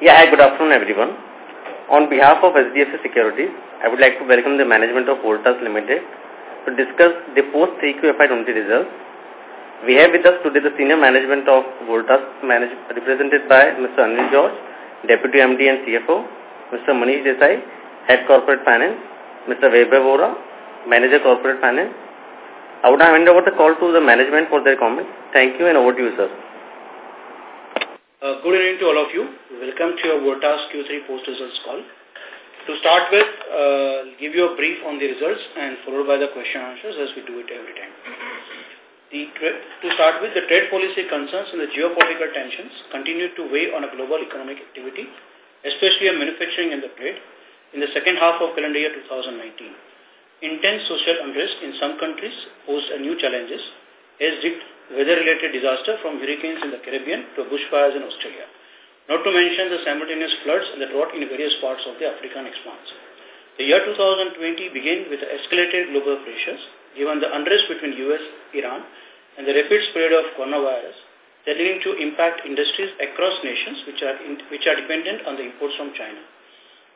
Yeah, hi, good afternoon, everyone. On behalf of HDFC Securities, I would like to welcome the management of Voltas Limited to discuss the post-3Q FY20 results. We have with us today the senior management of Voltas, represented by Mr. Anil George, Deputy MD and CFO, Mr. Manish Desai, Head Corporate Finance, Mr. Vaibhav Vora, Manager Corporate Finance. I would now hand over the call to the management for their comments. Thank you and over to you, sir. Uh, good evening to all of you. Welcome to your Voltas Q3 post-results call. To start with, uh, give you a brief on the results and followed by the question answers as we do it every time. The, to start with, the trade policy concerns and the geopolitical tensions continue to weigh on a global economic activity, especially on manufacturing and the trade, in the second half of calendar year 2019. Intense social unrest in some countries posed a new challenges, as did weather-related disaster from hurricanes in the Caribbean to bushfires in Australia. Not to mention the simultaneous floods and the drought in various parts of the African expanse. The year 2020 began with escalated global pressures, given the unrest between US, Iran, and the rapid spread of coronavirus, leading to impact industries across nations which are, in, which are dependent on the imports from China.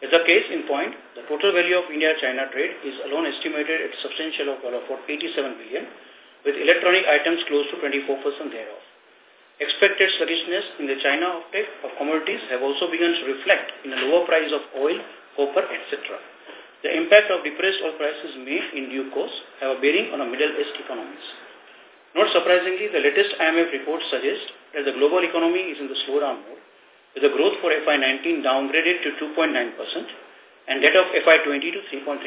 As a case in point, the total value of India-China trade is alone estimated at substantial of about 87 billion, with electronic items close to 24% thereof. Expected sluggishness in the China uptake of commodities have also begun to reflect in the lower price of oil, copper, etc. The impact of depressed oil prices may, in due course, have a bearing on a Middle East economies. Not surprisingly, the latest IMF report suggests that the global economy is in the slowdown mode, with the growth for FY19 downgraded to 2.9% and that of FY20 to 3.3%,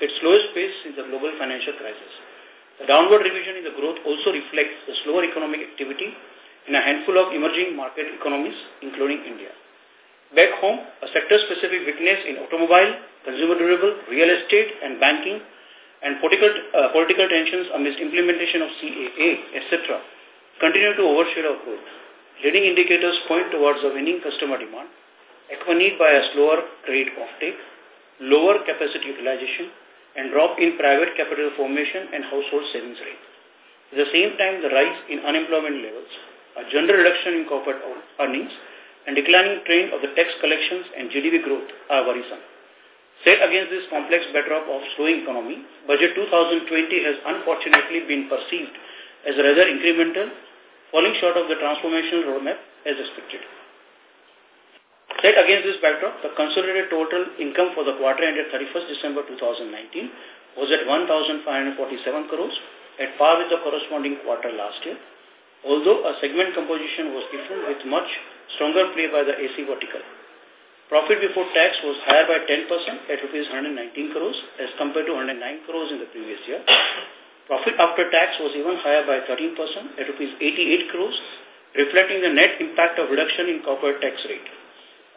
its slowest pace since the global financial crisis. The downward revision in the growth also reflects the slower economic activity in a handful of emerging market economies, including India. Back home, a sector-specific weakness in automobile, consumer durable, real estate, and banking, and political, uh, political tensions amidst implementation of CAA, etc., continue to overshadow growth. Leading indicators point towards a waning customer demand, accompanied by a slower credit offtake, lower capacity utilization, and drop in private capital formation and household savings rate. At the same time, the rise in unemployment levels, a general reduction in corporate earnings, and declining trend of the tax collections and GDP growth are worrisome. Set against this complex backdrop of slowing economy, Budget 2020 has unfortunately been perceived as rather incremental, falling short of the transformational roadmap as expected. Set against this backdrop, the consolidated total income for the quarter ended 31st December 2019 was at 1,547 crores, at par with the corresponding quarter last year, although a segment composition was different with much stronger play by the AC vertical. Profit before tax was higher by 10% at rupees 119 crores as compared to 109 crores in the previous year. Profit after tax was even higher by 13% at rupees 88 crores, reflecting the net impact of reduction in corporate tax rate.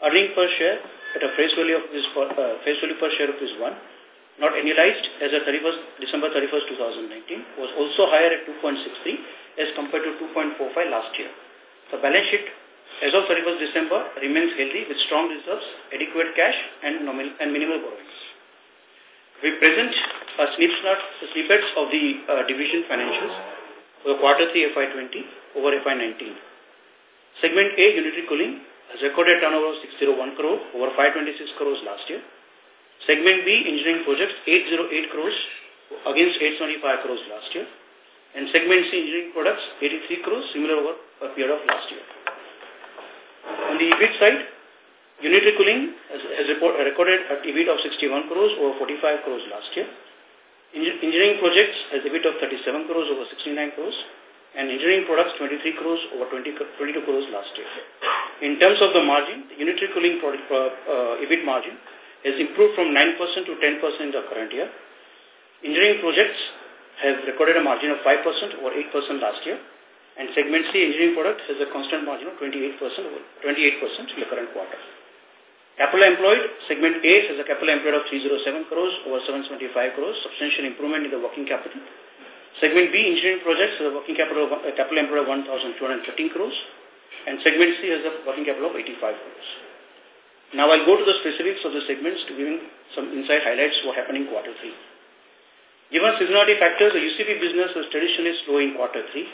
Earning per share at a face value of this uh, face value per share of this one, not annualized as of 31st, December 31st, 2019, was also higher at 2.63 as compared to 2.45 last year. The balance sheet as of 31st December remains healthy with strong reserves, adequate cash, and, nominal, and minimal borrowings. We present a snippets of the uh, division financials for quarter 3 FY20 over FY19. Segment A, unitary cooling, has recorded turnover of 601 crore over 526 crores last year. Segment B, engineering projects, 808 crores against 875 crores last year. And segment C, engineering products, 83 crores, similar over a period of last year. On the EBIT side, unitary cooling has, has report, recorded an EBIT of 61 crores over 45 crores last year. Engineering projects has EBIT of 37 crores over 69 crores and engineering products 23 crores over 20, 22 crores last year. In terms of the margin, the unitary cooling product, uh, uh, EBIT margin has improved from 9% to 10% in the current year. Engineering projects have recorded a margin of 5% or 8% last year. And segment C, engineering product, has a constant margin of 28% over 28% in the current quarter. Capital employed, segment A has a capital employed of 307 crores over 725 crores, substantial improvement in the working capital. Segment B, engineering projects, has a working capital, of, uh, capital employed of 1,213 crores, and segment C has a working capital of 85 crores. Now I'll go to the specifics of the segments to give some insight highlights what happened in quarter three. Given seasonality factors, the UCP business was traditionally slow in quarter three.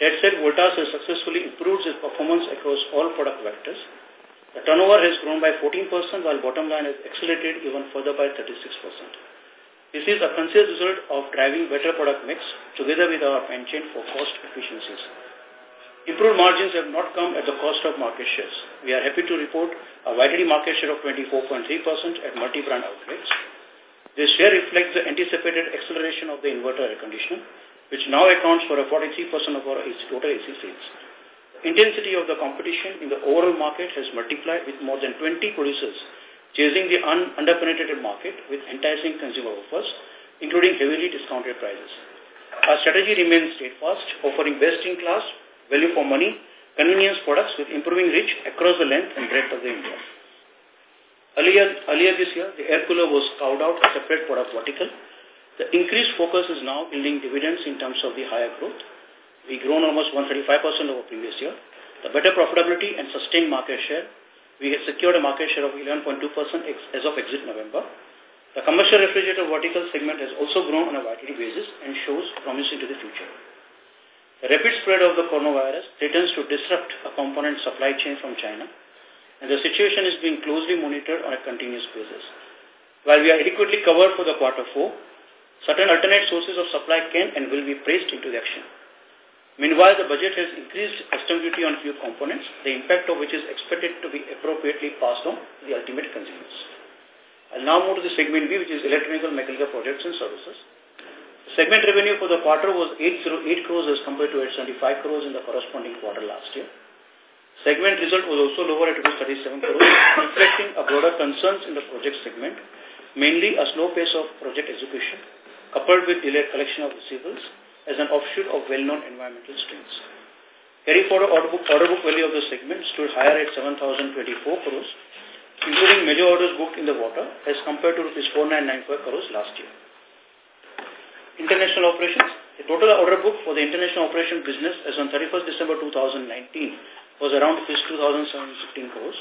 That said, Voltas has successfully improved its performance across all product vectors. The turnover has grown by 14% while bottom line has accelerated even further by 36%. This is a conscious result of driving better product mix together with our penchant for cost efficiencies. Improved margins have not come at the cost of market shares. We are happy to report a YTD market share of 24.3% at multi-brand outlets. This share reflects the anticipated acceleration of the inverter air conditioner, which now accounts for a 43% of our total AC sales. Intensity of the competition in the overall market has multiplied with more than 20 producers chasing the un underpenetrated market with enticing consumer offers, including heavily discounted prices. Our strategy remains steadfast, offering best-in-class, value for money, convenience products with improving reach across the length and breadth of the India. Earlier, earlier this year, the air cooler was carved out a separate product vertical. The increased focus is now yielding dividends in terms of the higher growth We've grown almost 135% over previous year. The better profitability and sustained market share, we have secured a market share of 11.2% as of exit November. The commercial refrigerator vertical segment has also grown on a YTD basis and shows promising to the future. The rapid spread of the coronavirus threatens to disrupt a component supply chain from China, and the situation is being closely monitored on a continuous basis. While we are adequately covered for the quarter four, certain alternate sources of supply can and will be placed into the action. Meanwhile, the budget has increased custom duty on few components, the impact of which is expected to be appropriately passed on to the ultimate consumers. I'll now move to the segment B, which is electrical mechanical projects and services. Segment revenue for the quarter was 808 crores as compared to 875 crores in the corresponding quarter last year. Segment result was also lower at 37 crores, reflecting a broader concerns in the project segment, mainly a slow pace of project execution, coupled with delayed collection of receivables as an offshoot of well-known environmental strains. Carry forward order book, order book value of the segment stood higher at 7,024 crores, including major orders booked in the water as compared to rupees 4995 crores last year. International operations. The total order book for the international operation business as on 31st December 2019 was around rupees 2,716 crores.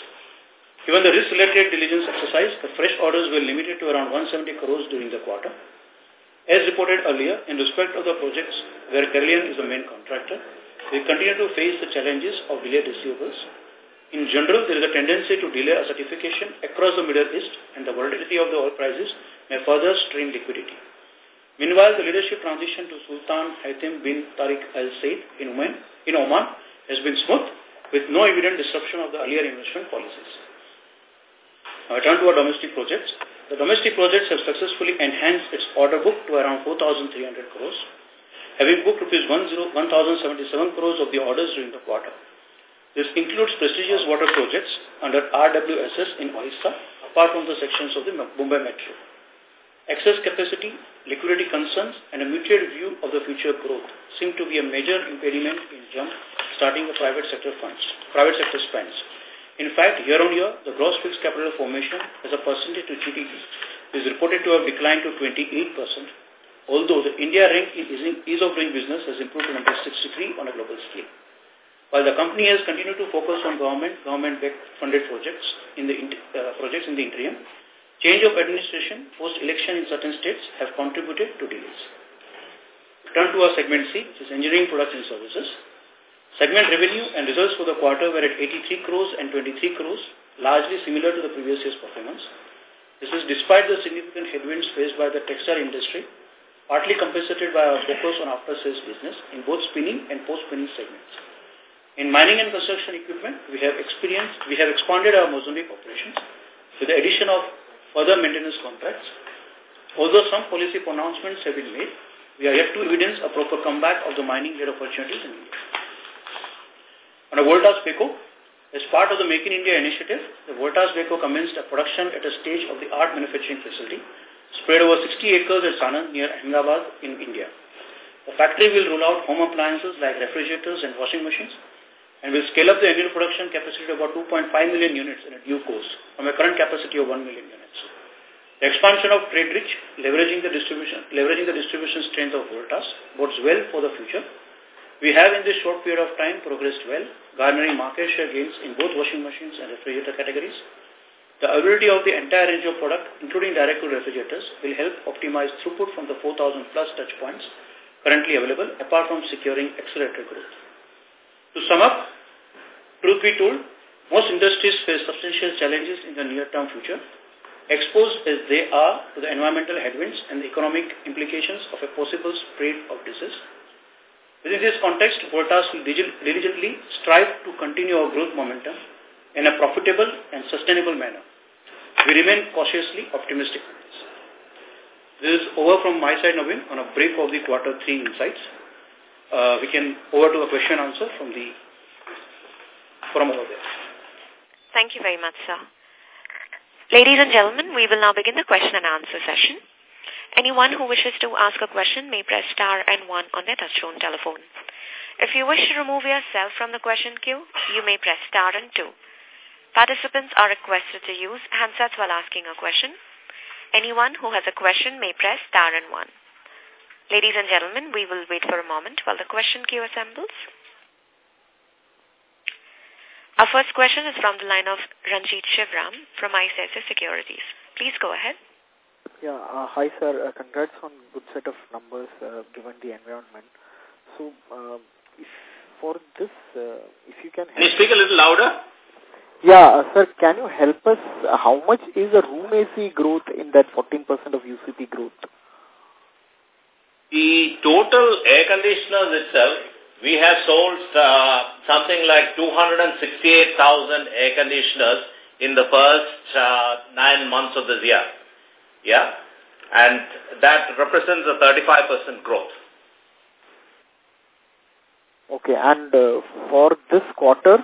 Given the risk-related diligence exercise, the fresh orders were limited to around 170 crores during the quarter. As reported earlier, in respect of the projects where Carillion is the main contractor, we continue to face the challenges of delayed receivables. In general, there is a tendency to delay a certification across the Middle East and the volatility of the oil prices may further strain liquidity. Meanwhile, the leadership transition to Sultan Haitham bin Tariq Al Said in Oman, in Oman has been smooth with no evident disruption of the earlier investment policies. Now I turn to our domestic projects. The domestic projects have successfully enhanced its order book to around 4,300 crores, having booked rupees 1,077 crores of the orders during the quarter. This includes prestigious water projects under RWSS in Orissa, apart from the sections of the Mumbai Metro. Excess capacity, liquidity concerns, and a muted view of the future growth seem to be a major impediment in jump starting the private sector funds, private sector spends. In fact, year on year, the gross fixed capital formation as a percentage to GDP is reported to have declined to 28%, although the India rank in ease of doing business has improved to number 63 on a global scale. While the company has continued to focus on government, government-funded projects in the uh, projects in the interim, change of administration post-election in certain states have contributed to delays. Turn to our segment C, which is engineering products and services. Segment revenue and results for the quarter were at 83 crores and 23 crores, largely similar to the previous year's performance. This is despite the significant headwinds faced by the textile industry, partly compensated by our focus on after-sales business in both spinning and post-spinning segments. In mining and construction equipment, we have experienced, we have expanded our Mozambique operations with the addition of further maintenance contracts. Although some policy pronouncements have been made, we are yet to evidence a proper comeback of the mining-led opportunities in India. On a Voltas Beko, as part of the Make in India initiative, the Voltas Beko commenced a production at a stage of the art manufacturing facility spread over 60 acres at Sanand near Ahmedabad in India. The factory will roll out home appliances like refrigerators and washing machines and will scale up the annual production capacity to about 2.5 million units in a due course from a current capacity of 1 million units. The expansion of trade reach, leveraging the distribution, leveraging the distribution strength of Voltas, bodes well for the future we have in this short period of time progressed well, garnering market share gains in both washing machines and refrigerator categories. The availability of the entire range of product, including direct cool refrigerators, will help optimize throughput from the 4,000 plus touch points currently available, apart from securing accelerated growth. To sum up, truth be told, Most industries face substantial challenges in the near-term future, exposed as they are to the environmental headwinds and the economic implications of a possible spread of disease. Within this context, Voltas will diligently strive to continue our growth momentum in a profitable and sustainable manner. We remain cautiously optimistic. This is over from my side, Navin, on a brief of the quarter three insights. Uh, we can over to a question answer from the from over there. Thank you very much, sir. Ladies and gentlemen, we will now begin the question and answer session. Anyone who wishes to ask a question may press star and one on their touchtone telephone. If you wish to remove yourself from the question queue, you may press star and two. Participants are requested to use handsets while asking a question. Anyone who has a question may press star and one. Ladies and gentlemen, we will wait for a moment while the question queue assembles. Our first question is from the line of Ranjit Shivram from ICICI Securities. Please go ahead. Yeah, uh, hi sir. Uh, congrats on good set of numbers uh, given the environment. So, uh, if for this, uh, if you can... Can you speak a little louder? Yeah, uh, sir, can you help us, uh, how much is the room AC growth in that 14% of UCP growth? The total air conditioners itself, we have sold uh, something like 268,000 air conditioners in the first uh, nine months of this year. Yeah? And that represents a 35% growth. Okay, and uh, for this quarter?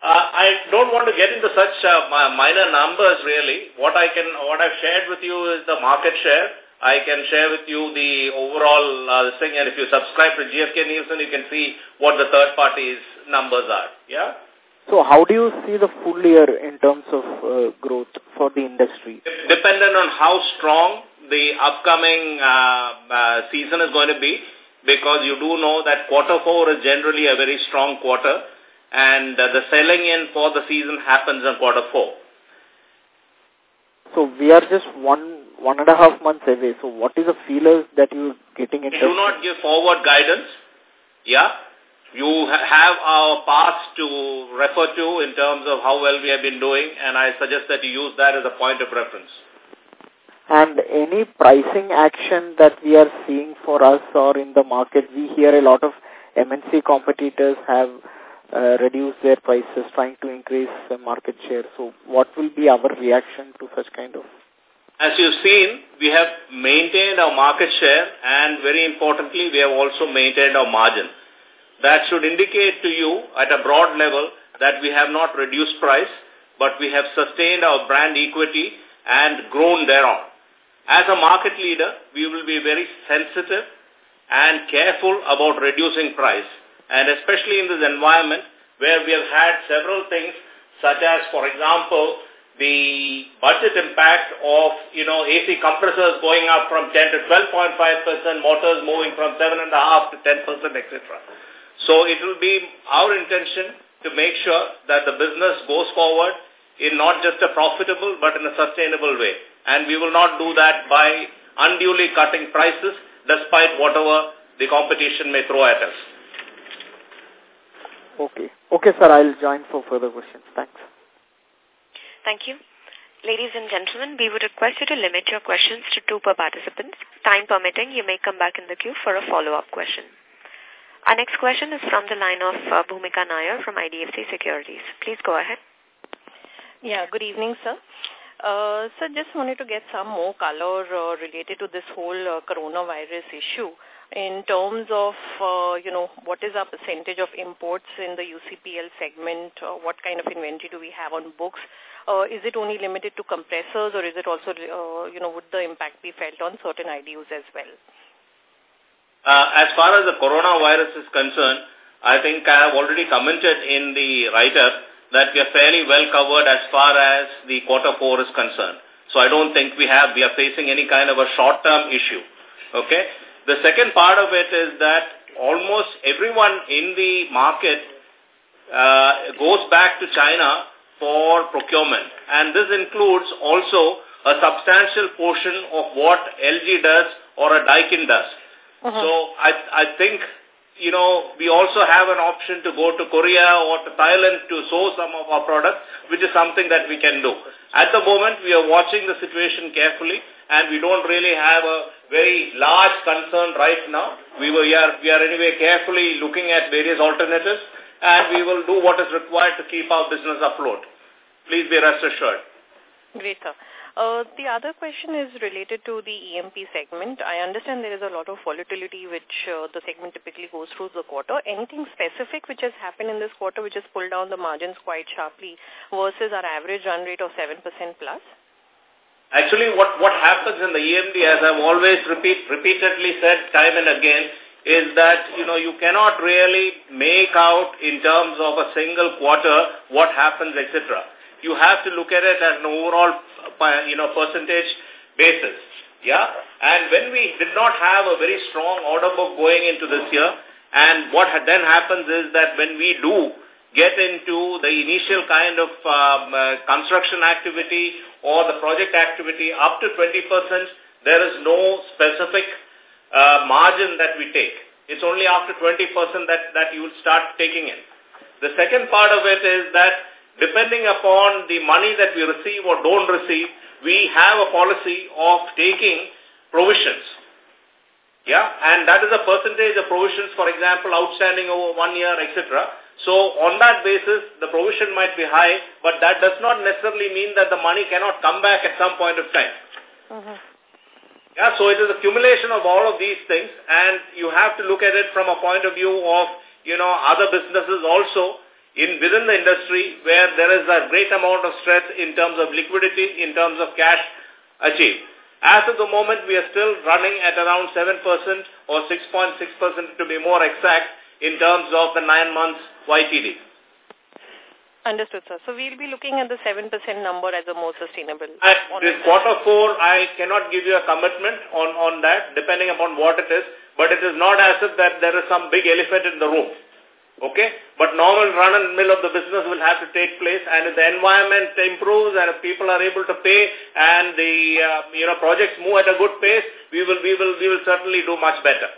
Uh, I don't want to get into such uh, minor numbers really. What I can, what I've shared with you is the market share. I can share with you the overall uh, thing, and if you subscribe to GfK Nielsen, you can see what the third party's numbers are. Yeah. So how do you see the full year in terms of uh, growth for the industry? Dependent on how strong the upcoming uh, uh, season is going to be, because you do know that quarter four is generally a very strong quarter, and uh, the selling in for the season happens in quarter four. So we are just one one and a half months away. So what is the feelers that you're getting in? We do not give forward guidance. Yeah, you have our past to refer to in terms of how well we have been doing, and I suggest that you use that as a point of reference. And any pricing action that we are seeing for us or in the market, we hear a lot of MNC competitors have uh, reduced their prices, trying to increase uh, market share. So what will be our reaction to such kind of? As you've seen, we have maintained our market share and very importantly, we have also maintained our margin that should indicate to you at a broad level that we have not reduced price, but we have sustained our brand equity and grown thereon. As a market leader, we will be very sensitive and careful about reducing price, and especially in this environment where we have had several things such as, for example, the budget impact of, you know, AC compressors going up from 10 to 12.5%, motors moving from 7.5 to 10%, etc. So it will be our intention to make sure that the business goes forward in not just a profitable but in a sustainable way. And we will not do that by unduly cutting prices despite whatever the competition may throw at us. Okay. Okay, sir. I'll join for further questions. Thanks. Thank you. Ladies and gentlemen, we would request you to limit your questions to two per participant. Time permitting, you may come back in the queue for a follow-up question. Our next question is from the line of uh, Bhumika Nair from IDFC Securities. Please go ahead. Yeah, good evening, sir. Uh, sir, just wanted to get some more color uh, related to this whole uh, coronavirus issue in terms of, uh, you know, what is our percentage of imports in the UCPL segment, uh, what kind of inventory do we have on books, uh, is it only limited to compressors or is it also, uh, you know, would the impact be felt on certain IDUs as well? Uh, as far as the coronavirus is concerned, I think I have already commented in the write-up that we are fairly well covered as far as the quarter four is concerned. So I don't think we have, we are facing any kind of a short-term issue. Okay. The second part of it is that almost everyone in the market uh, goes back to China for procurement. And this includes also a substantial portion of what LG does or a Daikin does. Uh -huh. So I, I think you know, we also have an option to go to Korea or to Thailand to source some of our products, which is something that we can do. At the moment, we are watching the situation carefully and we don't really have a very large concern right now. We, were, we, are, we are anyway carefully looking at various alternatives and we will do what is required to keep our business afloat. Please be rest assured. Great, sir. Uh, the other question is related to the EMP segment. I understand there is a lot of volatility which uh, the segment typically goes through the quarter. Anything specific which has happened in this quarter which has pulled down the margins quite sharply versus our average run rate of 7% plus? Actually, what, what happens in the EMD, as I've always repeat, repeatedly said time and again, is that, you know, you cannot really make out in terms of a single quarter what happens, etc you have to look at it as an overall, you know, percentage basis. Yeah. And when we did not have a very strong order book going into this year, and what then happens is that when we do get into the initial kind of um, uh, construction activity or the project activity up to 20%, there is no specific uh, margin that we take. It's only after 20% that, that you will start taking in. The second part of it is that depending upon the money that we receive or don't receive, we have a policy of taking provisions. Yeah, and that is a percentage of provisions, for example, outstanding over one year, etc. So on that basis, the provision might be high, but that does not necessarily mean that the money cannot come back at some point of time. Uh -huh. Yeah, so it is accumulation of all of these things, and you have to look at it from a point of view of, you know, other businesses also in within the industry where there is a great amount of stress in terms of liquidity, in terms of cash achieved. As of the moment, we are still running at around 7% or 6.6% to be more exact in terms of the nine months YTD. Understood, sir. So we'll be looking at the 7% number as a more sustainable. This quarter four, I cannot give you a commitment on, on that, depending upon what it is, but it is not as if that there is some big elephant in the room. Okay? But normal run and mill of the business will have to take place and if the environment improves and if people are able to pay and the uh, you know projects move at a good pace, we will we will we will certainly do much better.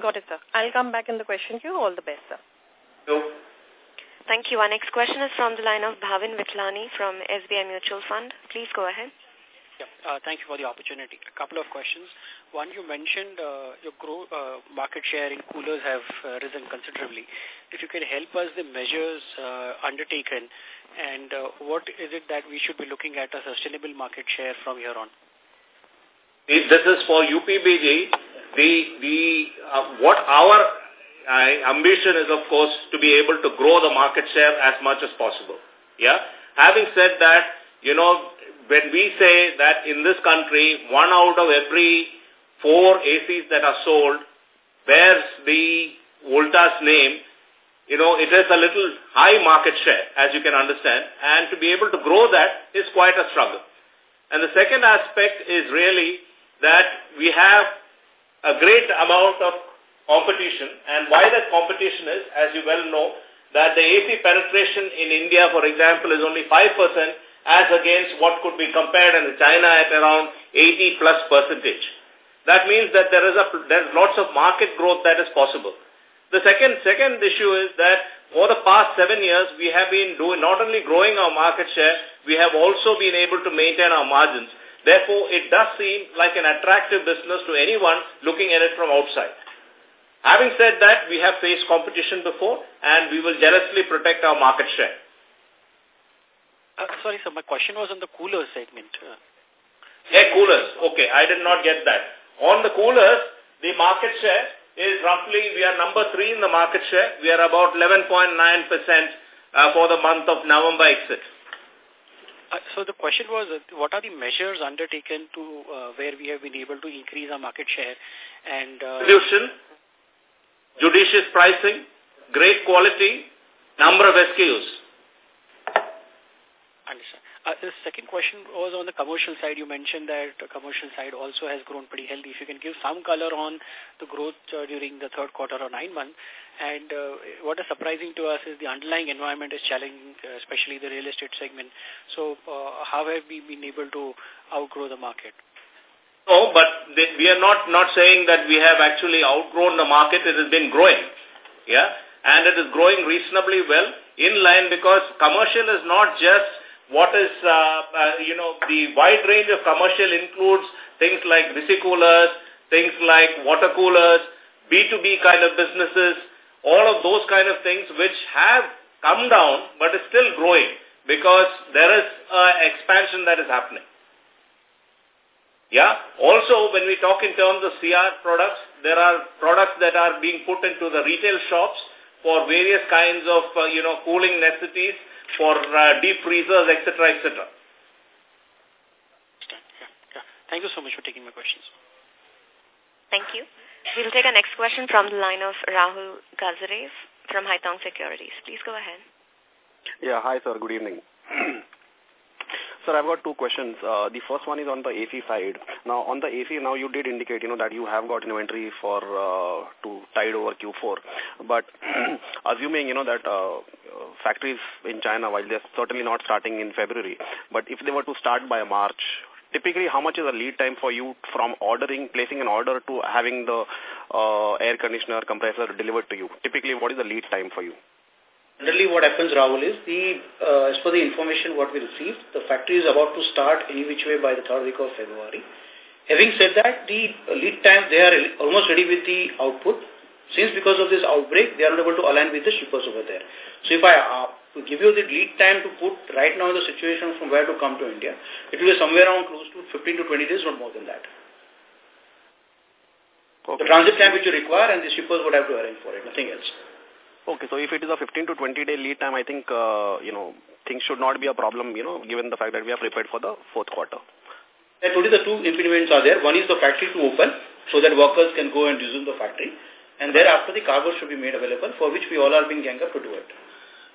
Got it, sir. I'll come back in the question queue. All the best, sir. Thank you. Thank you. Our next question is from the line of Bhavin Vithlani from SBI Mutual Fund. Please go ahead. Yeah, uh, thank you for the opportunity. A couple of questions. One, you mentioned uh, your grow, uh, market share in coolers have uh, risen considerably. If you can help us the measures uh, undertaken and uh, what is it that we should be looking at a sustainable market share from here on? This is for UPBG. The, the, uh, what our uh, ambition is, of course, to be able to grow the market share as much as possible. Yeah. Having said that, you know, when we say that in this country, one out of every four ACs that are sold bears the Voltas name, you know, it is a little high market share, as you can understand, and to be able to grow that is quite a struggle. And the second aspect is really that we have a great amount of competition, and why that competition is, as you well know, that the AC penetration in India, for example, is only 5% as against what could be compared in China at around 80 plus percentage. That means that there is a there's lots of market growth that is possible. The second second issue is that for the past seven years, we have been doing not only growing our market share, we have also been able to maintain our margins. Therefore, it does seem like an attractive business to anyone looking at it from outside. Having said that, we have faced competition before and we will jealously protect our market share. Uh, sorry, sir, my question was on the cooler segment. Uh, Air coolers. Okay, I did not get that. On the coolers, the market share is roughly, we are number three in the market share. We are about 11.9% uh, for the month of November exit. Uh, so the question was, uh, what are the measures undertaken to uh, where we have been able to increase our market share? And uh, Solution, judicious pricing, great quality, number of SKUs. Understand. Uh, the second question was on the commercial side. You mentioned that the commercial side also has grown pretty healthy. If you can give some color on the growth uh, during the third quarter or nine months. And uh, what is surprising to us is the underlying environment is challenging, uh, especially the real estate segment. So uh, how have we been able to outgrow the market? No, but we are not, not saying that we have actually outgrown the market. It has been growing. Yeah. And it is growing reasonably well in line because commercial is not just what is, uh, uh, you know, the wide range of commercial includes things like coolers, things like water coolers, B2B kind of businesses, all of those kind of things which have come down but is still growing because there is uh, expansion that is happening. Yeah. Also, when we talk in terms of CR products, there are products that are being put into the retail shops for various kinds of, uh, you know, cooling necessities for uh, deep freezers, etc., etc. Yeah, yeah. Thank you so much for taking my questions. Thank you. We'll take our next question from the line of Rahul Gajare from Haitong Securities. Please go ahead. Yeah, hi sir, good evening. Sir, I've got two questions. Uh, the first one is on the AC side. Now, on the AC, now you did indicate, you know, that you have got inventory for uh, to tide over Q4. But assuming, you know, that uh, factories in China, while they're certainly not starting in February, but if they were to start by March, typically how much is the lead time for you from ordering, placing an order to having the uh, air conditioner compressor delivered to you? Typically, what is the lead time for you? Generally, what happens, Rahul, is the uh, as per the information what we received, the factory is about to start any which way by the third week of February. Having said that, the lead time, they are almost ready with the output. Since because of this outbreak, they are not able to align with the shippers over there. So if I uh, give you the lead time to put right now in the situation from where to come to India, it will be somewhere around close to 15 to 20 days, not more than that. Okay. The transit time which you require and the shippers would have to arrange for it, nothing else. Okay, so if it is a 15 to 20 day lead time, I think, uh, you know, things should not be a problem, you know, given the fact that we are prepared for the fourth quarter. I told you the two impediments are there. One is the factory to open so that workers can go and resume the factory. And thereafter the cargo should be made available for which we all are being ganged up to do it.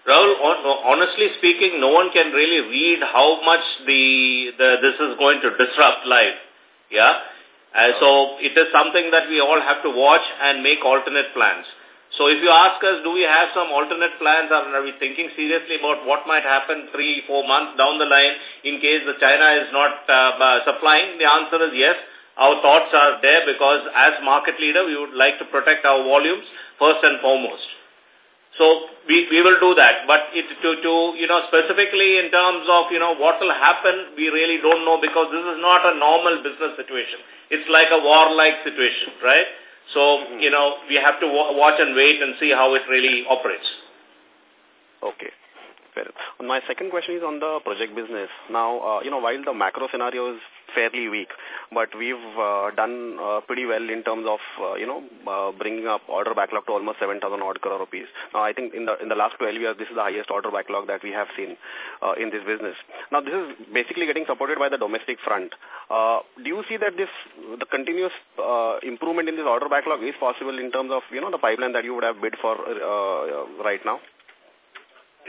Rahul, honestly speaking, no one can really read how much the, the this is going to disrupt life. Yeah. Uh, so it is something that we all have to watch and make alternate plans. So if you ask us, do we have some alternate plans or are we thinking seriously about what might happen three, four months down the line in case the China is not uh, uh, supplying? The answer is yes. Our thoughts are there because as market leader, we would like to protect our volumes first and foremost. So we, we will do that. But it, to, to, you know, specifically in terms of, you know, what will happen, we really don't know because this is not a normal business situation. It's like a war-like situation, right? So, mm-hmm. you know, we have to watch and wait and see how it really operates. Okay. My second question is on the project business. Now, uh, you know, while the macro scenario is fairly weak, but we've uh, done uh, pretty well in terms of, uh, you know, uh, bringing up order backlog to almost 7,000 odd crore rupees. Now, I think in the in the last 12 years, this is the highest order backlog that we have seen uh, in this business. Now, this is basically getting supported by the domestic front. Uh, do you see that this the continuous uh, improvement in this order backlog is possible in terms of, you know, the pipeline that you would have bid for uh, right now?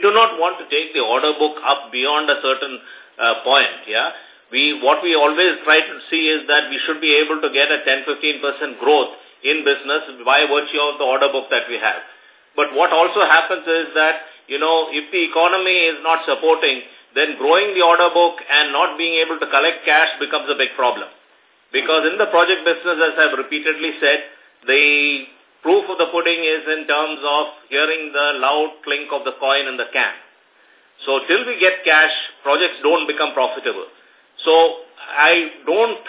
do not want to take the order book up beyond a certain uh, point, yeah. We, what we always try to see is that we should be able to get a 10-15% growth in business by virtue of the order book that we have. But what also happens is that, you know, if the economy is not supporting, then growing the order book and not being able to collect cash becomes a big problem. Because in the project business, as I've repeatedly said, the proof of the pudding is in terms of hearing the loud clink of the coin in the can. So till we get cash, projects don't become profitable. So I don't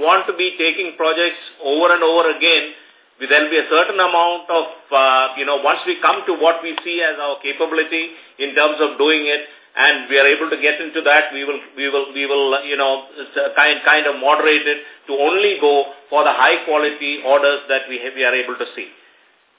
want to be taking projects over and over again. There'll be a certain amount of, uh, you know, once we come to what we see as our capability in terms of doing it, and we are able to get into that, we will, we will, we will, you know, kind, kind of moderate it to only go for the high quality orders that we, have, we are able to see.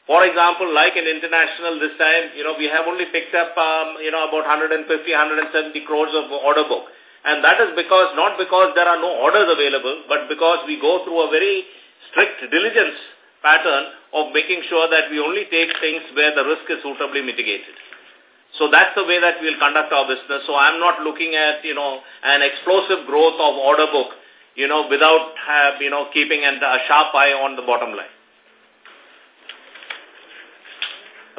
For example, like in international this time, you know, we have only picked up, um, you know, about 150, 170 crores of order book. And that is because, not because there are no orders available, but because we go through a very strict diligence pattern of making sure that we only take things where the risk is suitably mitigated. So that's the way that we'll conduct our business. So I'm not looking at, you know, an explosive growth of order book, you know, without, have, you know, keeping a sharp eye on the bottom line.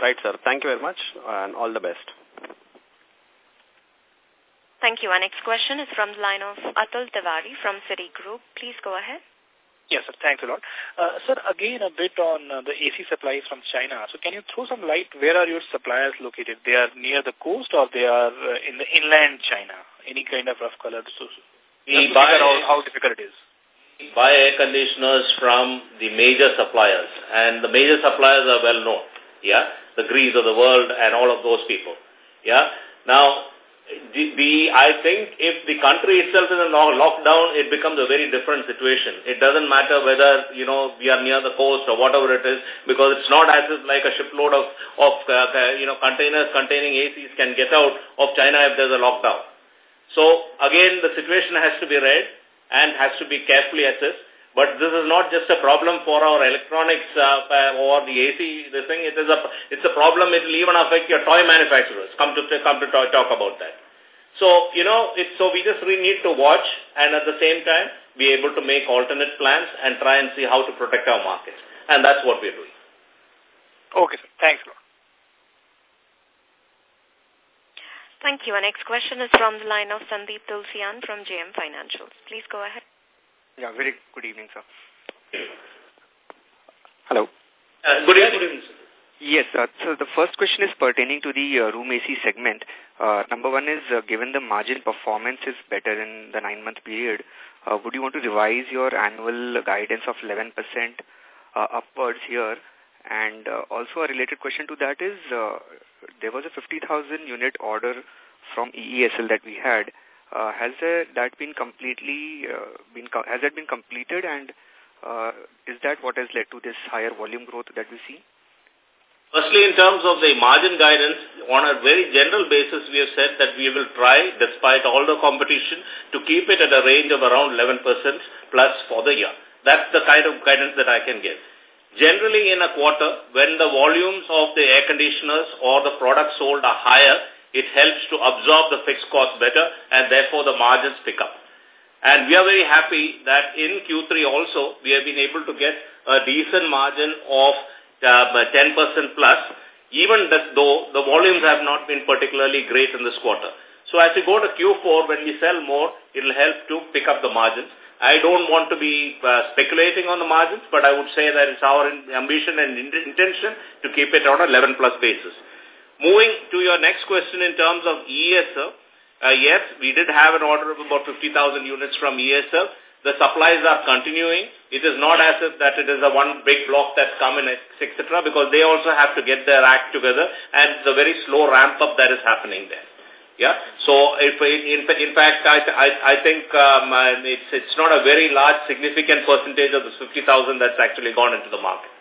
Right, sir. Thank you very much and all the best. Thank you. Our next question is from the line of Atul Tiwari from Citigroup. Please go ahead. Yes, sir. Thanks a lot. Uh, sir, again, a bit on uh, the AC supplies from China. So can you throw some light? Where are your suppliers located? They are near the coast or they are uh, in the inland China? Any kind of rough color? So, we buy, out how difficult it is. We buy air conditioners from the major suppliers. And the major suppliers are well known. Yeah. The Gree's of the world and all of those people. Yeah. Now, the, the, I think if the country itself is in a lockdown, it becomes a very different situation. It doesn't matter whether, you know, we are near the coast or whatever it is, because it's not as if like a shipload of, of uh, uh you know, containers containing ACs can get out of China if there's a lockdown. So, again, the situation has to be read and has to be carefully assessed. But this is not just a problem for our electronics uh, or the AC. This thing, it is a it's a problem. It will even affect your toy manufacturers. Come to come to talk about that. So you know, it's so we just really need to watch and at the same time be able to make alternate plans and try and see how to protect our markets. And that's what we're doing. Okay, sir. Thanks a lot. Thank you. Our next question is from the line of Sandeep Tulsian from JM Financials. Please go ahead. Yeah, very good evening, sir. Hello. Uh, good evening. Good evening Yes, uh, so the first question is pertaining to the uh, room AC segment. Uh, number one is, uh, given the margin performance is better in the nine-month period, uh, would you want to revise your annual guidance of 11% uh, upwards here? And uh, also a related question to that is, uh, there was a 50,000 unit order from EESL that we had. Uh, has that been completely uh, been has that been completed, and uh, is that what has led to this higher volume growth that we see? Firstly, in terms of the margin guidance, on a very general basis, we have said that we will try, despite all the competition, to keep it at a range of around 11% plus for the year. That's the kind of guidance that I can give. Generally, in a quarter, when the volumes of the air conditioners or the products sold are higher, it helps to absorb the fixed cost better and therefore the margins pick up. And we are very happy that in Q3 also we have been able to get a decent margin of 10% uh, plus, even though the volumes have not been particularly great in this quarter. So as we go to Q4, when we sell more, it will help to pick up the margins. I don't want to be uh, speculating on the margins, but I would say that it's our ambition and intention to keep it on a 11 plus basis. Moving to your next question in terms of ESL, uh, yes, we did have an order of about 50,000 units from ESL. The supplies are continuing. It is not as if that it is a one big block that's come in, etc., because they also have to get their act together, and the very slow ramp up that is happening there. Yeah. So, if in, in fact, I, I, think um, it's it's not a very large, significant percentage of the 50,000 that's actually gone into the market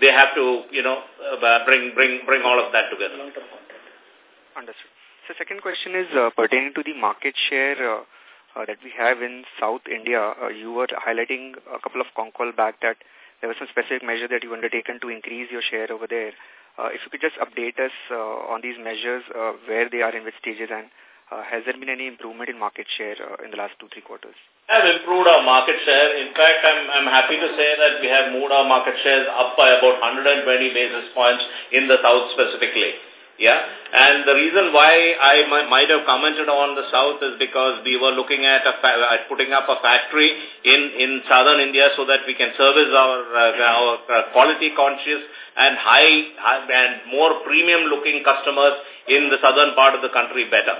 they have to, you know, uh, bring bring bring all of that together. Understood. So second question is uh, pertaining to the market share uh, uh, that we have in South India. Uh, you were highlighting a couple of con back that there was some specific measure that you undertaken to increase your share over there. Uh, if you could just update us uh, on these measures, uh, where they are in which stages, and uh, has there been any improvement in market share uh, in the last two, three quarters? Have improved our market share. In fact, I'm, I'm happy to say that we have moved our market shares up by about 120 basis points in the South specifically. Yeah, and the reason why I might have commented on the South is because we were looking at a at putting up a factory in, in southern India so that we can service our, uh, our uh, quality conscious and high, high and more premium looking customers in the southern part of the country better.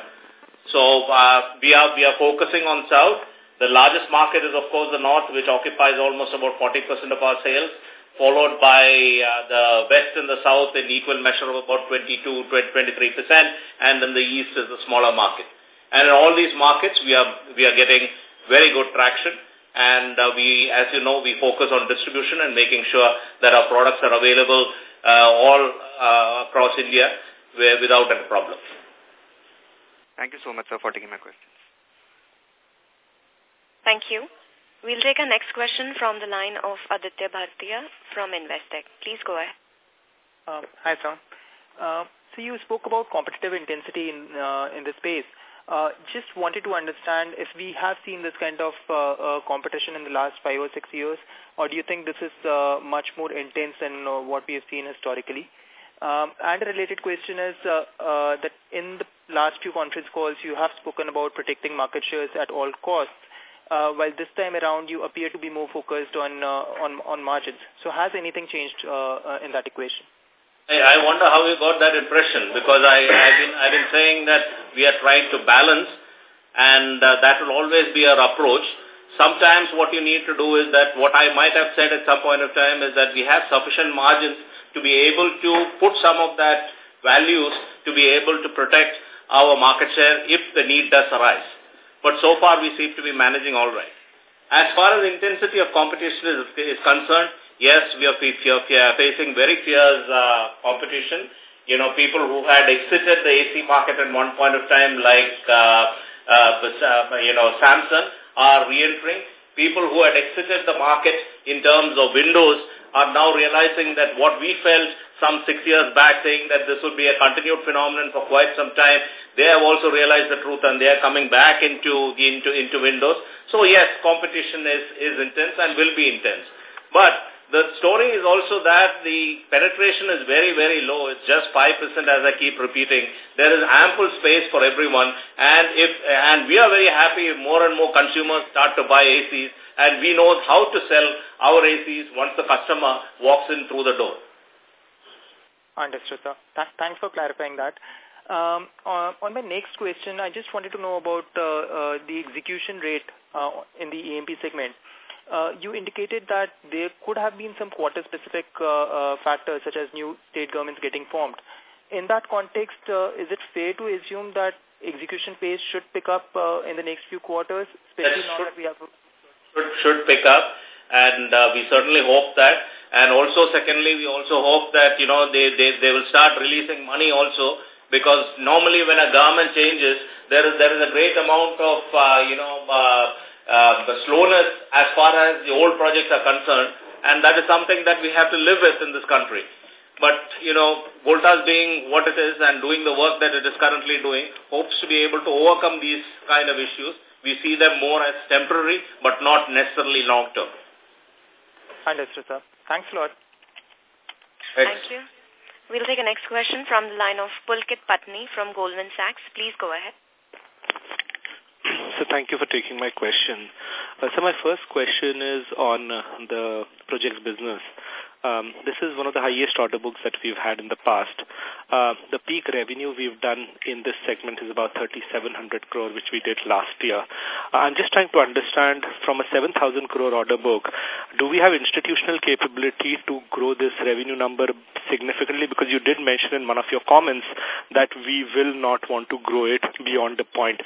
So uh, we are we are focusing on South the largest market is, of course, the north, which occupies almost about 40% of our sales, followed by uh, the west and the south in equal measure of about 22, 23%, and then the east is the smaller market. And in all these markets, we are, we are getting very good traction. And uh, we, as you know, we focus on distribution and making sure that our products are available uh, all uh, across India without any problem. Thank you so much, sir, for taking my question. Thank you. We'll take a next question from the line of Aditya Bhartia from Investec. Please go ahead. Uh, hi, sir. Uh, so you spoke about competitive intensity in uh, in the space. Uh, just wanted to understand if we have seen this kind of uh, uh, competition in the last five or six years, or do you think this is uh, much more intense than uh, what we have seen historically? Um, and a related question is uh, uh, that in the last few conference calls, you have spoken about protecting market shares at all costs. Uh, while this time around you appear to be more focused on uh, on, on margins. So has anything changed uh, uh, in that equation? I wonder how you got that impression because I, I've, been, I've been saying that we are trying to balance and uh, that will always be our approach. Sometimes what you need to do is that what I might have said at some point of time is that we have sufficient margins to be able to put some of that values to be able to protect our market share if the need does arise. But so far we seem to be managing all right. As far as intensity of competition is, is concerned, yes, we are, facing very fierce uh, competition. You know, people who had exited the AC market at one point of time like, uh, uh, uh, you know, Samsung are re-entering. People who had exited the market in terms of Windows are now realizing that what we felt some six years back saying that this would be a continued phenomenon for quite some time, they have also realized the truth and they are coming back into, into, into Windows. So yes, competition is, is intense and will be intense. But the story is also that the penetration is very, very low. It's just 5% as I keep repeating. There is ample space for everyone. And if and we are very happy if more and more consumers start to buy ACs and we know how to sell our ACs once the customer walks in through the door. Understood, sir. Th thanks for clarifying that. Um, uh, on my next question, I just wanted to know about uh, uh, the execution rate uh, in the EMP segment. Uh, you indicated that there could have been some quarter-specific uh, uh, factors such as new state governments getting formed. In that context, uh, is it fair to assume that execution pace should pick up uh, in the next few quarters, especially now that we have... Should, should pick up, and uh, we certainly hope that. And also, secondly, we also hope that, you know, they, they, they will start releasing money also, because normally when a government changes, there is, there is a great amount of, uh, you know, uh, uh, the slowness as far as the old projects are concerned, and that is something that we have to live with in this country. But, you know, Voltas being what it is and doing the work that it is currently doing, hopes to be able to overcome these kind of issues. We see them more as temporary, but not necessarily long-term. Understood, sir. Thanks a lot. Thank you. We'll take a next question from the line of Pulkit Patni from Goldman Sachs. Please go ahead. So thank you for taking my question. Uh, so my first question is on uh, the projects business. Um, this is one of the highest order books that we've had in the past. Uh, the peak revenue we've done in this segment is about 3,700 crore, which we did last year. Uh, I'm just trying to understand from a 7,000 crore order book, do we have institutional capability to grow this revenue number significantly? Because you did mention in one of your comments that we will not want to grow it beyond the point.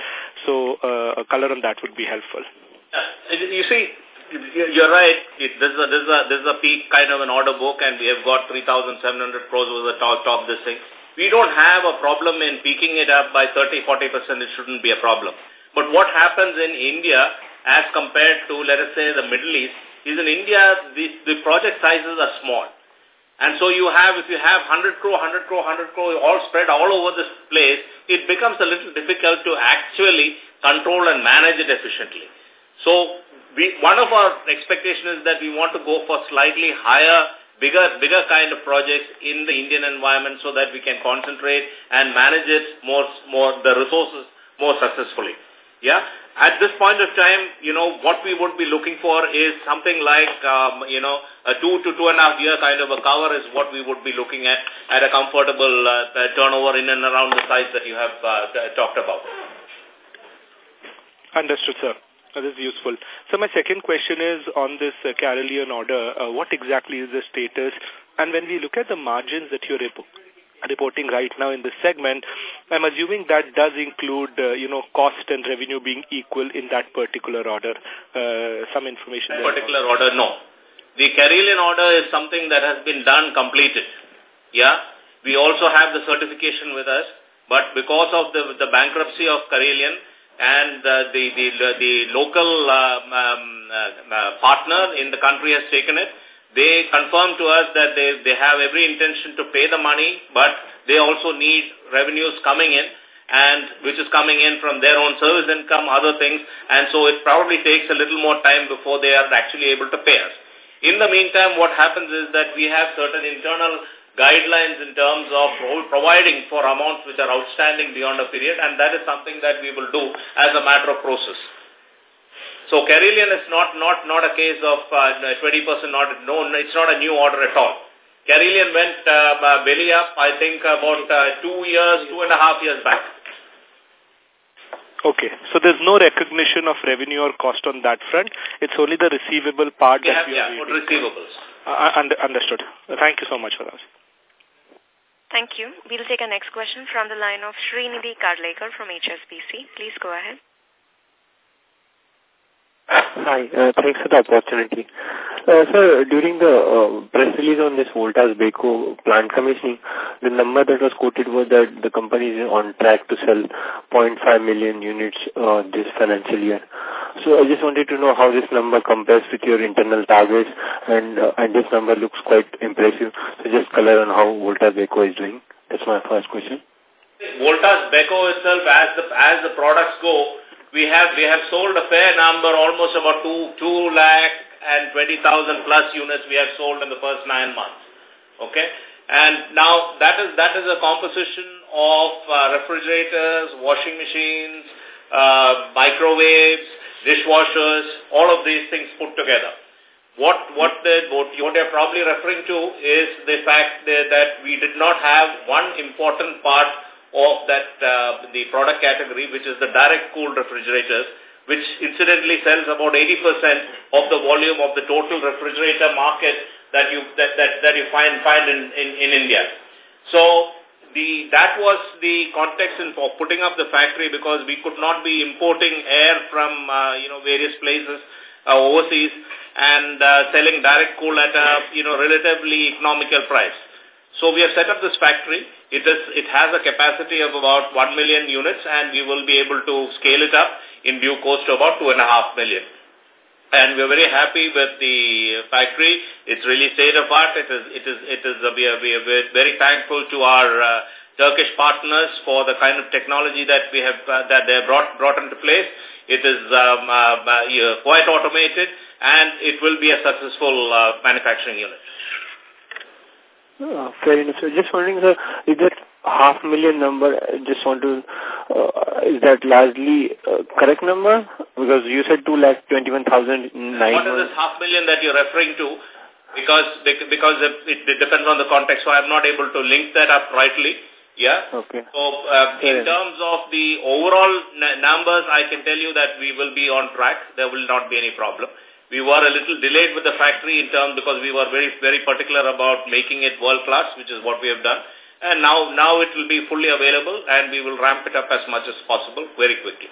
So uh, a color on that would be helpful. Uh, you see, you're right. It, this, is a, this, is a, this is a peak kind of an order book and we have got 3,700 crores over the top, top this thing. We don't have a problem in peaking it up by 30-40%. It shouldn't be a problem. But what happens in India as compared to, let us say, the Middle East, is in India, the, the project sizes are small. And so you have, if you have 100 crore, 100 crore, 100 crore all spread all over this place, it becomes a little difficult to actually control and manage it efficiently. So we, one of our expectations is that we want to go for slightly higher, bigger, bigger kind of projects in the Indian environment so that we can concentrate and manage it more, more the resources more successfully. Yeah. At this point of time, you know, what we would be looking for is something like, um, you know, a two to two and a half year kind of a cover is what we would be looking at at a comfortable uh, turnover in and around the size that you have uh, talked about. Understood, sir. That is useful. So my second question is on this uh, Carillion order. Uh, what exactly is the status? And when we look at the margins that you're rep reporting right now in this segment, I'm assuming that does include, uh, you know, cost and revenue being equal in that particular order. Uh, some information that particular order, no. The Carillion order is something that has been done, completed. Yeah. We also have the certification with us, but because of the, the bankruptcy of Carillion, and uh, the, the, the local uh, um, uh, partner in the country has taken it. They confirmed to us that they, they have every intention to pay the money, but they also need revenues coming in and which is coming in from their own service income, other things, and so it probably takes a little more time before they are actually able to pay us. In the meantime, what happens is that we have certain internal guidelines in terms of providing for amounts which are outstanding beyond a period and that is something that we will do as a matter of process. So Carillion is not not not a case of 20% uh, not no it's not a new order at all. Carillion went uh, belly up I think about uh, two years two and a half years back. Okay. So there's no recognition of revenue or cost on that front. It's only the receivable part yeah, that we yeah, for receivables. Uh, understood. Thank you so much for that. Thank you. We'll take a next question from the line of Srinidhi Karlekar from HSBC. Please go ahead. Hi, uh, thanks for the opportunity. Uh, sir, during the uh, press release on this Voltas Beko plant commissioning, the number that was quoted was that the company is on track to sell 0.5 million units uh, this financial year. So I just wanted to know how this number compares with your internal targets and uh, and this number looks quite impressive. So just color on how Voltas Beko is doing. That's my first question. Voltas Beko itself, as the, as the products go, we have we have sold a fair number, almost about two two lakh and twenty thousand plus units we have sold in the first nine months. Okay, and now that is that is a composition of uh, refrigerators, washing machines, uh, microwaves, dishwashers, all of these things put together. What what the what you're probably referring to is the fact that, that we did not have one important part of that uh, the product category, which is the direct cooled refrigerators, which incidentally sells about 80% of the volume of the total refrigerator market that you that that, that you find find in, in, in India. So the that was the context in for putting up the factory because we could not be importing air from uh, you know various places uh, overseas and uh, selling direct cool at a you know relatively economical price. So we have set up this factory. It is it has a capacity of about 1 million units and we will be able to scale it up in due course to about 2.5 million. And we're very happy with the factory. It's really state of art. It is, it is, it is, we, are, we are very thankful to our uh, Turkish partners for the kind of technology that we have, uh, that they have brought, brought into place. It is um, uh, uh quite automated and it will be a successful uh, manufacturing unit. Uh, fair enough. So just wondering, sir, is that half million number, I just want to, uh, is that largely uh, correct number? Because you said 2 lakh 21,000 What is this half million that you're referring to? Because because it, it depends on the context, so I'm not able to link that up rightly. Yeah. Okay. So uh, in terms of the overall numbers, I can tell you that we will be on track. There will not be any problem. We were a little delayed with the factory in terms because we were very, very particular about making it world class, which is what we have done. And now, now it will be fully available and we will ramp it up as much as possible very quickly.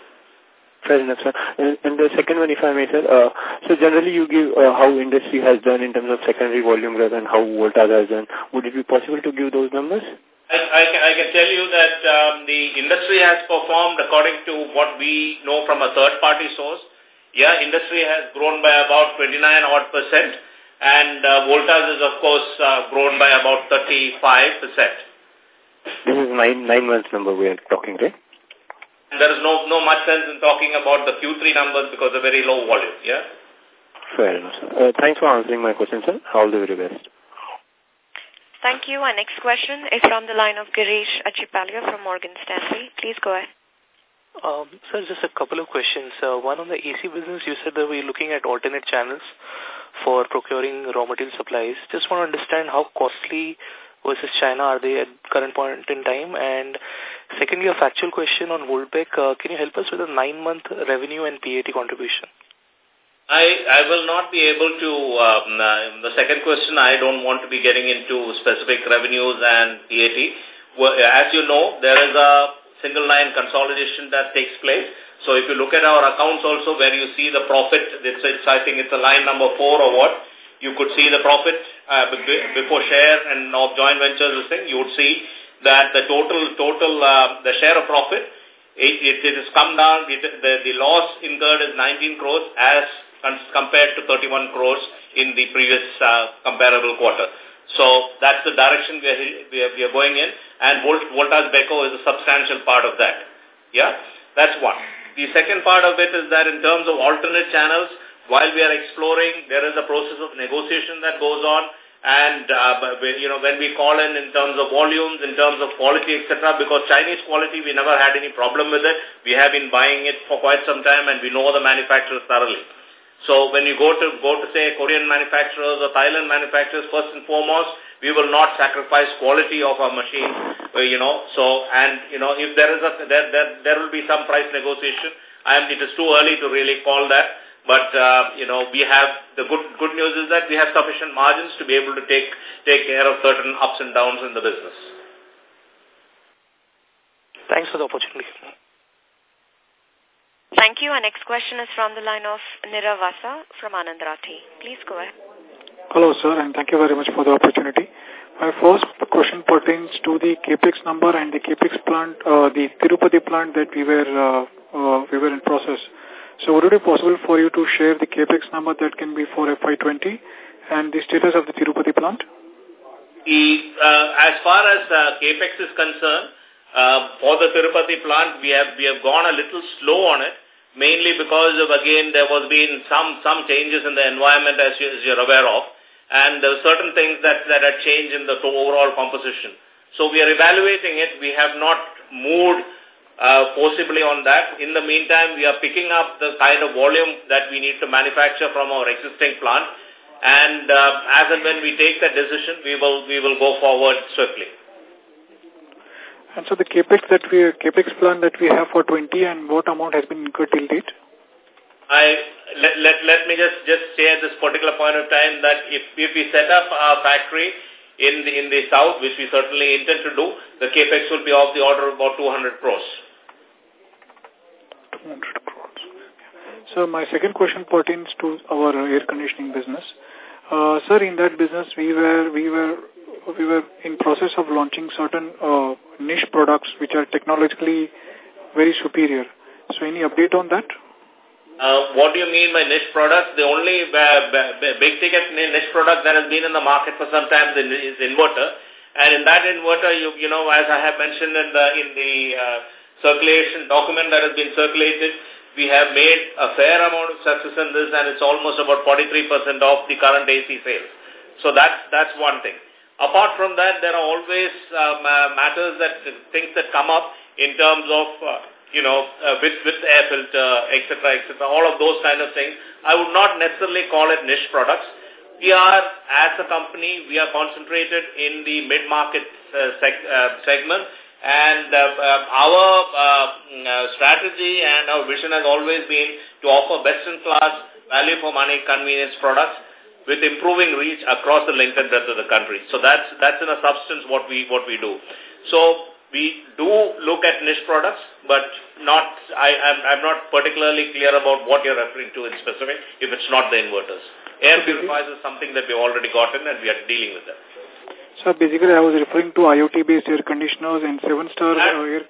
Fair enough, sir. And, and the second one, if I may, sir, uh, so generally you give uh, how industry has done in terms of secondary volume growth and how Voltas has done. Would it be possible to give those numbers? I, I, can, I can tell you that um, the industry has performed according to what we know from a third-party source. Yeah, industry has grown by about 29 odd percent and uh, Voltas is of course uh, grown by about 35 percent. This is nine nine months number we are talking, right? There is no no much sense in talking about the Q3 numbers because of very low volume. Yeah. Fair enough. Uh, thanks for answering my question, sir. All the very best. Thank you. Our next question is from the line of Girish Achipalia from Morgan Stanley. Please go ahead. Um, sir, just a couple of questions. Uh, one on the AC business, you said that we're looking at alternate channels for procuring raw material supplies. Just want to understand how costly versus China are they at current point in time? And secondly, a factual question on Voltas. Uh, can you help us with a nine-month revenue and PAT contribution? I, I will not be able to, um, uh, the second question, I don't want to be getting into specific revenues and PAT. Well, as you know, there is a single line consolidation that takes place. So if you look at our accounts also where you see the profit, it's, it's, I think it's a line number four or what, you could see the profit uh, before share and of joint ventures thing, you would see that the total, total, uh, the share of profit, it, it, it has come down, it, the, the loss incurred is 19 crores as compared to 31 crores in the previous uh, comparable quarter. So that's the direction we are, we are, we are going in and Volt, Voltas Beko is a substantial part of that. Yeah, that's one. The second part of it is that in terms of alternate channels, while we are exploring, there is a process of negotiation that goes on and uh, you know when we call in in terms of volumes, in terms of quality, etc. Because Chinese quality, we never had any problem with it. We have been buying it for quite some time, and we know the manufacturers thoroughly. So when you go to go to say Korean manufacturers or Thailand manufacturers, first and foremost, we will not sacrifice quality of our machine. Uh, you know. So and you know if there is a there there there will be some price negotiation. I am. It is too early to really call that. But, uh, you know, we have, the good, good news is that we have sufficient margins to be able to take, take care of certain ups and downs in the business. Thanks for the opportunity. Thank you. Our next question is from the line of Niravasa from Anand Rathi. Please go ahead. Hello, sir, and thank you very much for the opportunity. My first question pertains to the capex number and the capex plant, uh, the Tirupati plant that we were uh, uh, we were in process. So would it be possible for you to share the capex number that can be for FY20 and the status of the Tirupati plant? The, uh, as far as uh, capex is concerned, uh, for the Tirupati plant, we have we have gone a little slow on it, mainly because of again there was been some some changes in the environment as, you, as you're aware of, and there were certain things that that had changed in the overall composition. So we are evaluating it. We have not moved uh, possibly on that. In the meantime, we are picking up the kind of volume that we need to manufacture from our existing plant. And uh, as and when we take that decision, we will we will go forward swiftly. And so the capex that we capex plan that we have for 20 and what amount has been incurred till date? I let, let let me just just say at this particular point of time that if if we set up our factory in the in the south, which we certainly intend to do, the capex will be of the order of about 200 crores. 200 crores. So my second question pertains to our air conditioning business. Uh, sir, in that business, we were we were we were in process of launching certain uh, niche products which are technologically very superior. So, any update on that? Uh, what do you mean by niche products? The only uh, big ticket niche product that has been in the market for some time is inverter. And in that inverter, you, you know, as I have mentioned in the, in the uh, circulation document that has been circulated, we have made a fair amount of success in this and it's almost about 43% of the current AC sales. So that's, that's one thing. Apart from that, there are always um, uh, matters that, things that come up in terms of, uh, you know, uh, with, with air filter, etc., etc., all of those kind of things. I would not necessarily call it niche products. We are, as a company, we are concentrated in the mid-market uh, seg uh, segment and uh, our uh, strategy and our vision has always been to offer best-in-class value for money convenience products with improving reach across the length and breadth of the country. So that's that's in a substance what we what we do. So we do look at niche products, but not I, I'm, I'm not particularly clear about what you're referring to in specific if it's not the inverters. Air purifiers is something that we've already gotten and we are dealing with them. So basically I was referring to IoT-based air conditioners and seven-star uh, air...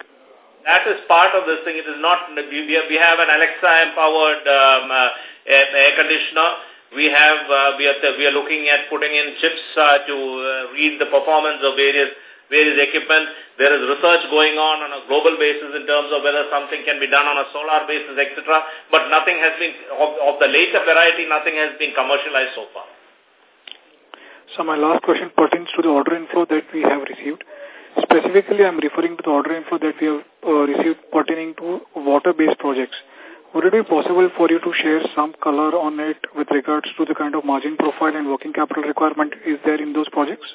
That is part of this thing. It is not, we have an Alexa-empowered um, uh, air conditioner. We have, uh, we, are, we are looking at putting in chips uh, to uh, read the performance of various various equipment. There is research going on on a global basis in terms of whether something can be done on a solar basis, etc. But nothing has been, of, of the later variety, nothing has been commercialized so far. So my last question pertains to the order inflow that we have received. Specifically, I'm referring to the order inflow that we have uh, received pertaining to water-based projects. Would it be possible for you to share some color on it with regards to the kind of margin profile and working capital requirement is there in those projects?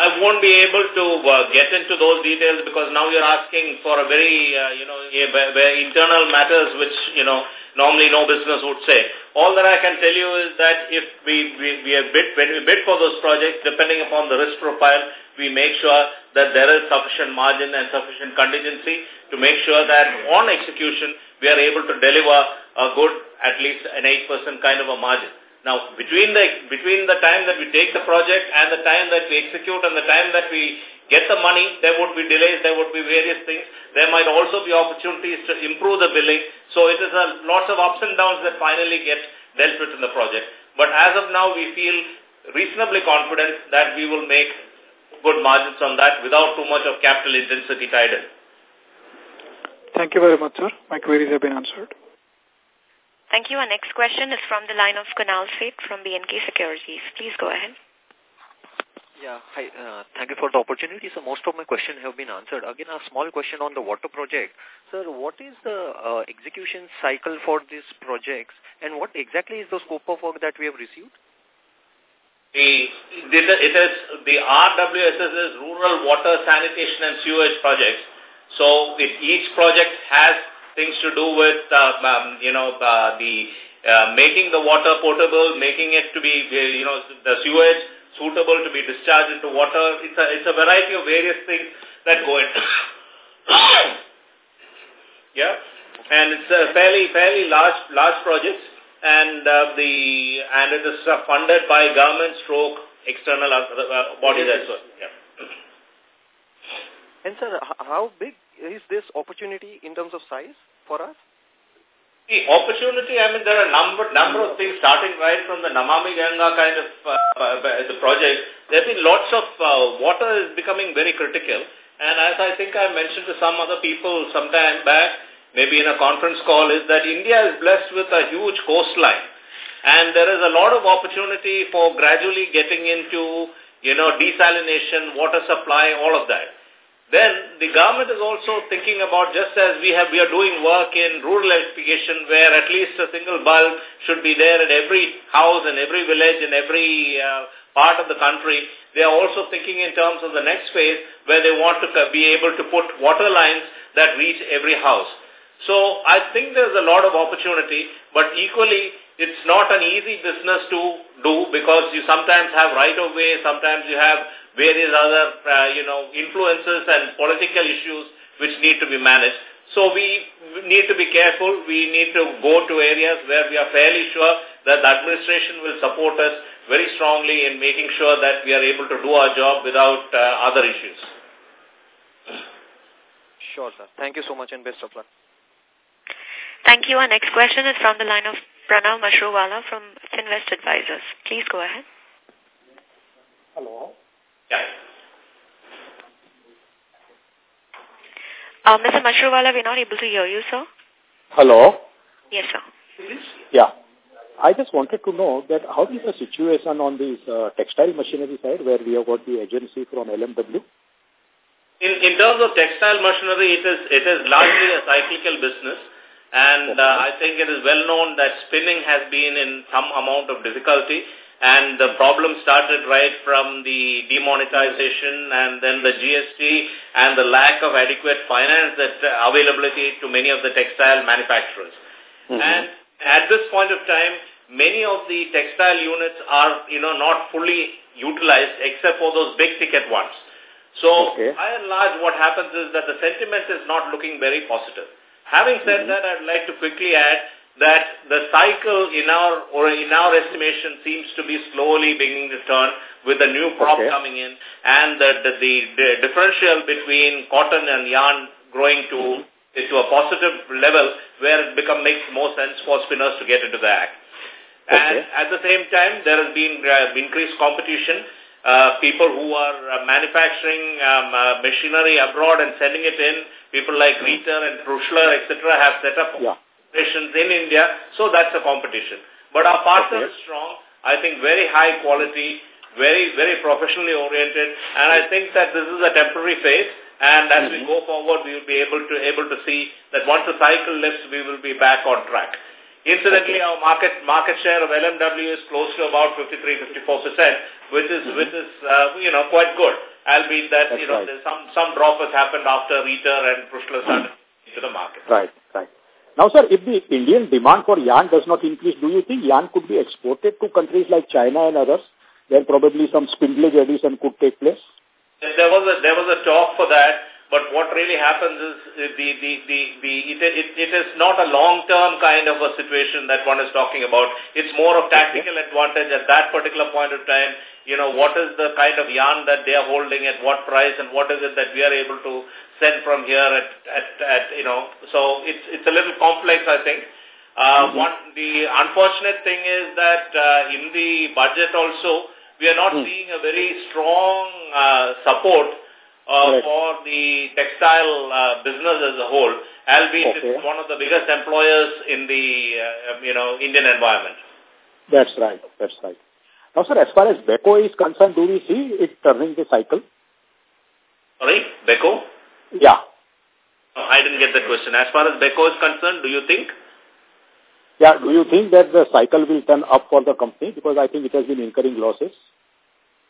I won't be able to uh, get into those details because now you're asking for a very, uh, you know, internal matters which, you know, normally no business would say. All that I can tell you is that if we, we, we have bid, when we bid for those projects, depending upon the risk profile, we make sure that there is sufficient margin and sufficient contingency to make sure that on execution, we are able to deliver a good, at least an 8% kind of a margin. Now, between the between the time that we take the project and the time that we execute and the time that we get the money, there would be delays, there would be various things. There might also be opportunities to improve the billing. So it is a lots of ups and downs that finally get dealt with in the project. But as of now, we feel reasonably confident that we will make good margins on that without too much of capital intensity tied in. Thank you very much, sir. My queries have been answered. Thank you. Our next question is from the line of Kunal Seth from BNK Securities. Please go ahead. Yeah, hi. Uh, thank you for the opportunity. So most of my questions have been answered. Again, a small question on the water project. Sir, what is the uh, execution cycle for these projects and what exactly is the scope of work that we have received? The, it is the RWSS is Rural Water Sanitation and Sewage Projects. So it, each project has things to do with, uh, um, you know, uh, the uh, making the water potable, making it to be, uh, you know, the sewage, suitable to be discharged into water. It's a, it's a variety of various things that go into yeah. And it's a fairly, fairly large, large project and uh, the, and it is uh, funded by government stroke external uh bodies as well. Yeah. And sir, how big is this opportunity in terms of size for us? The opportunity, I mean, there are number, number of things starting right from the Namami Ganga kind of uh, uh, the project. There have been lots of uh, water is becoming very critical. And as I think I mentioned to some other people sometime back, maybe in a conference call, is that India is blessed with a huge coastline. And there is a lot of opportunity for gradually getting into, you know, desalination, water supply, all of that. Then the government is also thinking about just as we have we are doing work in rural electrification where at least a single bulb should be there at every house and every village and every uh, part of the country. They are also thinking in terms of the next phase where they want to be able to put water lines that reach every house. So I think there's a lot of opportunity, but equally it's not an easy business to do because you sometimes have right of way, sometimes you have various other, uh, you know, influences and political issues which need to be managed. So we need to be careful. We need to go to areas where we are fairly sure that the administration will support us very strongly in making sure that we are able to do our job without uh, other issues. Sure, sir. Thank you so much and best of luck. Thank you. Our next question is from the line of Pranav Mashruwala from Finvest Advisors. Please go ahead. Hello. Yeah. Uh, Mr. Mashruwala, we're not able to hear you, sir. Hello. Yes, sir. Yeah. I just wanted to know that how is the situation on this uh, textile machinery side where we have got the agency from LMW? In, in terms of textile machinery, it is, it is largely a cyclical business. And uh, I think it is well known that spinning has been in some amount of difficulty. And the problem started right from the demonetization and then the GST and the lack of adequate finance that uh, availability to many of the textile manufacturers. Mm -hmm. And at this point of time, many of the textile units are, you know, not fully utilized except for those big ticket ones. So, okay. by and large, what happens is that the sentiment is not looking very positive. Having said mm -hmm. that, I'd like to quickly add that the cycle in our or in our estimation seems to be slowly beginning to turn with the new crop okay. coming in and the, the, the, the differential between cotton and yarn growing to mm -hmm. to a positive level where it become makes more sense for spinners to get into the act. Okay. And at the same time, there has been uh, increased competition. Uh, people who are uh, manufacturing um, uh, machinery abroad and sending it in, people like mm-hmm. And Trützschler, etc., have set up yeah operations in India, so that's a competition. But our partner okay. is strong, I think very high quality, very, very professionally oriented, and I think that this is a temporary phase, and as mm -hmm. we mm-hmm. go forward, we will be able to able to see that once the cycle lifts, we will be back on track. Incidentally, okay. our market market share of LMW is close to about 53-54%, which is, mm -hmm. which is uh, you know, quite good, albeit that, That's you know, right. some, some drop has happened after Rieter and Trützschler started into the market. Right, right. Now, sir, if the Indian demand for yarn does not increase, do you think yarn could be exported to countries like China and others, where probably some spindlage addition could take place? There was a there was a talk for that, but what really happens is uh, the the the, the it, it, it is not a long term kind of a situation that one is talking about. It's more of tactical advantage at that particular point of time. You know, what is the kind of yarn that they are holding at what price and what is it that we are able to send from here at, at, at you know, so it's, it's a little complex, I think. Uh, mm -hmm. One, the unfortunate thing is that uh, in the budget also, we are not mm. seeing a very strong uh, support uh, right. for the textile uh, business as a whole, albeit okay. it's one of the biggest employers in the, uh, you know, Indian environment. That's right. That's right. Now, sir, as far as Beko is concerned, do we see it turning the cycle? Sorry, Beko? Yeah. I didn't get the question. As far as Beko is concerned, do you think? Yeah, do you think that the cycle will turn up for the company? Because I think it has been incurring losses.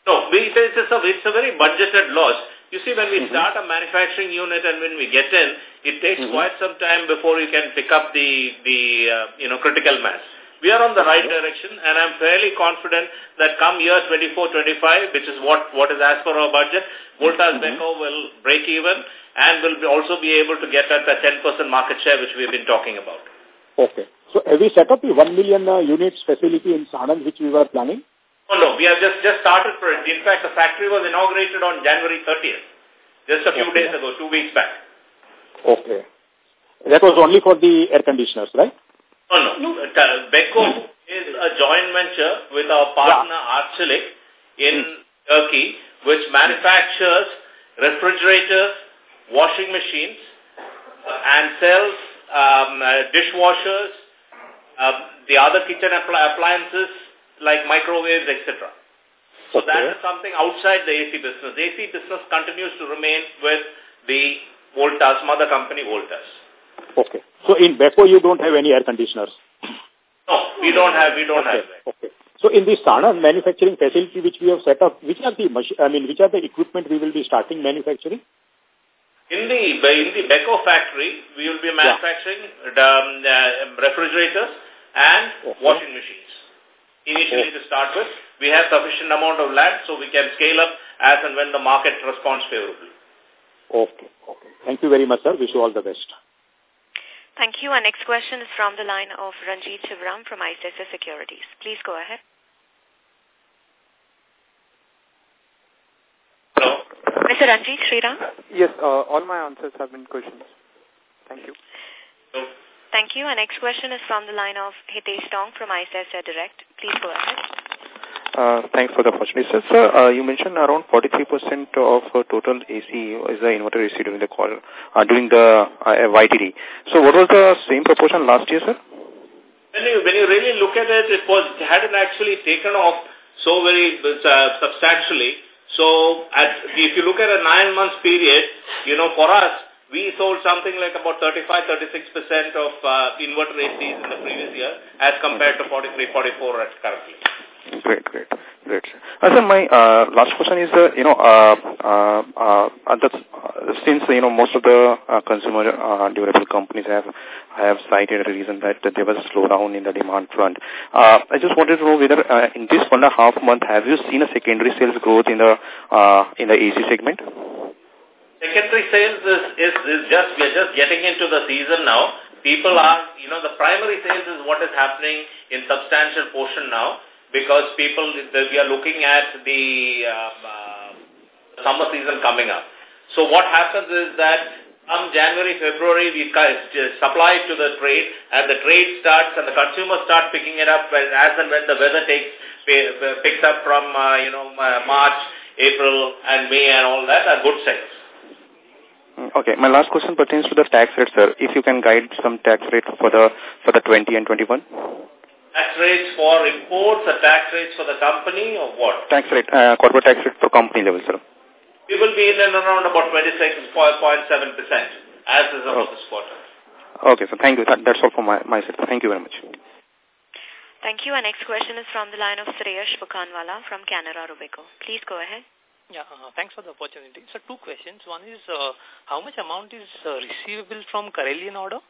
No, it's a, it's a very budgeted loss. You see, when we mm -hmm. start a manufacturing unit and when we get in, it takes mm -hmm. quite some time before you can pick up the, the uh, you know, critical mass. We are on the right direction and I'm fairly confident that come year 24-25, which is what, what is asked for our budget, Voltas mm -hmm. Beko will break even and will be also be able to get at the 10% market share which we have been talking about. Okay. So have we set up the 1 million uh, units facility in Sanand which we were planning? Oh, no, we have just, just started for it. In fact, the factory was inaugurated on January 30th, just a few okay. days ago, two weeks back. Okay. That was only for the air conditioners, right? Oh, no, no. Uh, Beko is a joint venture with our partner yeah. Arçelik in hmm. Turkey, which manufactures refrigerators, washing machines, uh, and sells um, uh, dishwashers, uh, the other kitchen appliances like microwaves, etc. So okay. that is something outside the AC business. The AC business continues to remain with the Voltas, mother company Voltas. Okay. So in Beko you don't have any air conditioners? We don't have, we don't okay. have. Okay. So in the Sanand manufacturing facility which we have set up, which are the I mean, which are the equipment we will be starting manufacturing? In the in the Beko factory, we will be manufacturing yeah. um, uh, refrigerators and okay. washing machines. Initially, okay. to start with, we have sufficient amount of land, so we can scale up as and when the market responds favorably. Okay. Okay. Thank you very much, sir. Wish you all the best. Thank you. Our next question is from the line of Ranjit Shivram from ICICI Securities. Please go ahead. Mr. Ranjit Shriram? Yes, uh, all my answers have been questions. Thank you. Thank you. Our next question is from the line of Hitesh Taunk from ICICI Direct. Please go ahead. Uh, thanks for the opportunity. Sir, sir uh, you mentioned around 43% of uh, total AC is the inverter AC during the call, uh, during the uh, YTD. So what was the same proportion last year, sir? When you, when you really look at it, it was it hadn't actually taken off so very uh, substantially. So at, if you look at a nine months period, you know, for us, we sold something like about 35-36% of uh, inverter ACs in the previous year as compared to 43-44 currently. Uh, sir, my uh, last question is, uh, you know, uh, uh, uh, that's, uh, since you know most of the uh, consumer uh, durable companies have have cited a reason that, that there was a slowdown in the demand front. Uh, I just wanted to know whether uh, in this one and a half month have you seen a secondary sales growth in the uh, in the AC segment? Secondary sales is, is, is just we are just getting into the season now. People are, you know, the primary sales is what is happening in substantial portion now because people, we are looking at the um, uh, summer season coming up. So what happens is that come January, February, we supply to the trade and the trade starts and the consumers start picking it up when, as and when the weather takes picks up from, uh, you know, March, April and May and all that are good sales. Mm, okay, my last question pertains to the tax rate, sir. If you can guide some tax rate for the for the 20 and 21 tax rates for imports or tax rates for the company or what? Tax rate, uh, corporate tax rate for company level, sir. We will be in and around about 26.7% as is of oh. this quarter. Okay, so thank you. That, that's all for my, myself. Thank you very much. Thank you. Our next question is from the line of Sreyash Bukhanwala from Canara Robeco. Please go ahead. Yeah, uh, thanks for the opportunity. So two questions. One is, uh, how much amount is uh, receivable from Carillion order?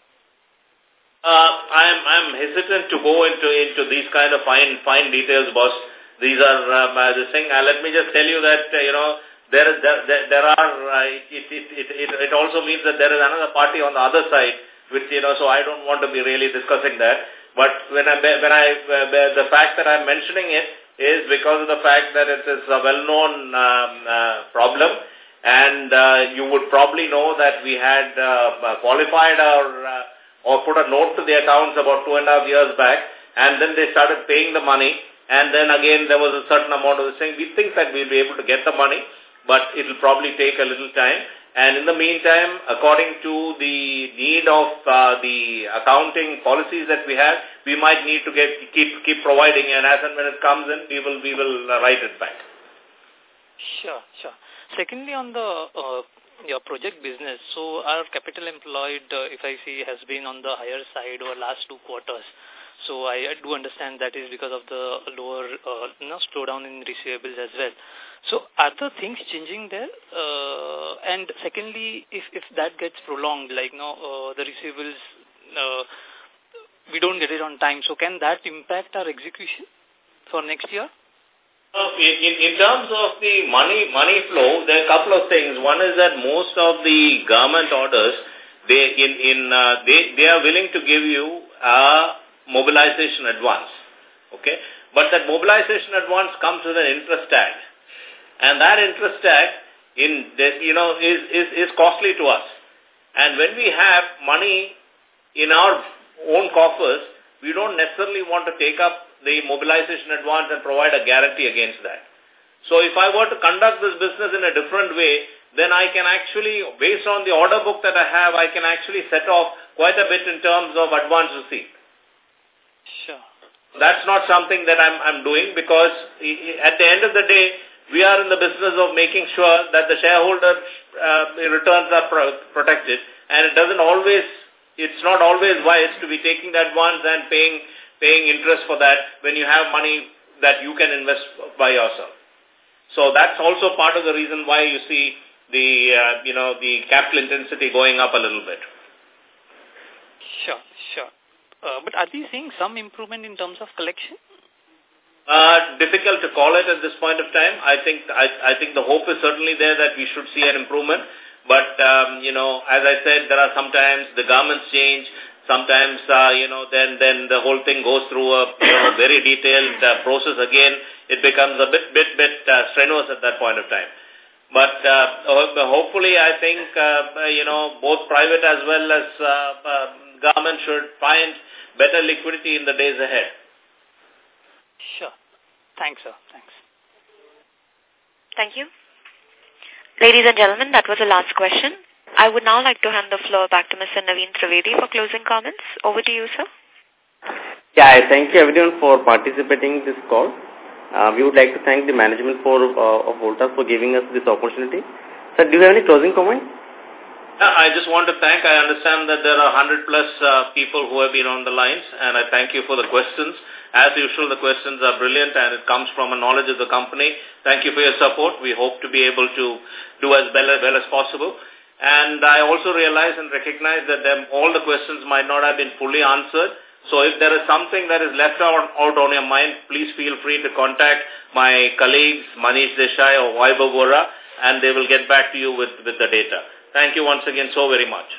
Uh, I'm I'm hesitant to go into into these kind of fine fine details, boss. These are um, uh, the thing. Uh, let me just tell you that uh, you know there is there there, are uh, it, it it it it also means that there is another party on the other side, which you know. So I don't want to be really discussing that. But when I when I uh, the fact that I'm mentioning it is because of the fact that it is a well-known um, uh, problem, and uh, you would probably know that we had qualified our. Or put a note to the accounts about two and a half years back, and then they started paying the money, and then again there was a certain amount of the thing. We think that we'll be able to get the money, but it will probably take a little time. And in the meantime, according to the need of uh, the accounting policies that we have, we might need to get keep keep providing, and as and when it comes in, we will we will uh, write it back. Sure, sure. Secondly, on the uh, your project business, so our capital employed, uh, if I see, has been on the higher side over last two quarters. So I do understand that is because of the lower uh, you know, slowdown in receivables as well. So are the things changing there? Uh, and secondly, if, if that gets prolonged, like you know, uh, the receivables, uh, we don't get it on time, so can that impact our execution for next year? In, in terms of the money money flow, there are a couple of things. One is that most of the government orders, they in in uh, they they are willing to give you a mobilization advance. Okay, but that mobilization advance comes with an interest tag and that interest tag in you know is, is, is costly to us. And when we have money in our own coffers, we don't necessarily want to take up the mobilization advance and provide a guarantee against that. So if I were to conduct this business in a different way, then I can actually, based on the order book that I have, I can actually set off quite a bit in terms of advance receipt. Sure. That's not something that I'm, I'm doing because at the end of the day, we are in the business of making sure that the shareholder uh, returns are pro protected and it doesn't always, it's not always wise to be taking that advance and paying, paying interest for that when you have money that you can invest by yourself. So that's also part of the reason why you see the, uh, you know, the capital intensity going up a little bit. Sure, sure. Uh, but are we seeing some improvement in terms of collection? Uh, difficult to call it at this point of time. I think I, I think the hope is certainly there that we should see an improvement. But, um, you know, as I said, there are sometimes the governments change. Sometimes, uh, you know, then, then the whole thing goes through a you know, very detailed uh, process again. It becomes a bit, bit, bit uh, strenuous at that point of time. But uh, hopefully, I think, uh, you know, both private as well as uh, uh, government should find better liquidity in the days ahead. Sure. Thanks, sir. Thanks. Thank you. Ladies and gentlemen, that was the last question. I would now like to hand the floor back to Mr. Naveen Trivedi for closing comments. Over to you, sir. Yeah, I thank you everyone for participating in this call. Uh, we would like to thank the management for uh, of Voltas for giving us this opportunity. Sir, do you have any closing comment? I just want to thank, I understand that there are 100 plus uh, people who have been on the lines and I thank you for the questions. As usual, the questions are brilliant and it comes from a knowledge of the company. Thank you for your support. We hope to be able to do as well, well as possible. And I also realize and recognize that them, all the questions might not have been fully answered. So if there is something that is left out, out on your mind, please feel free to contact my colleagues, Manish Desai or Vaibhav Vora, and they will get back to you with, with the data. Thank you once again so very much.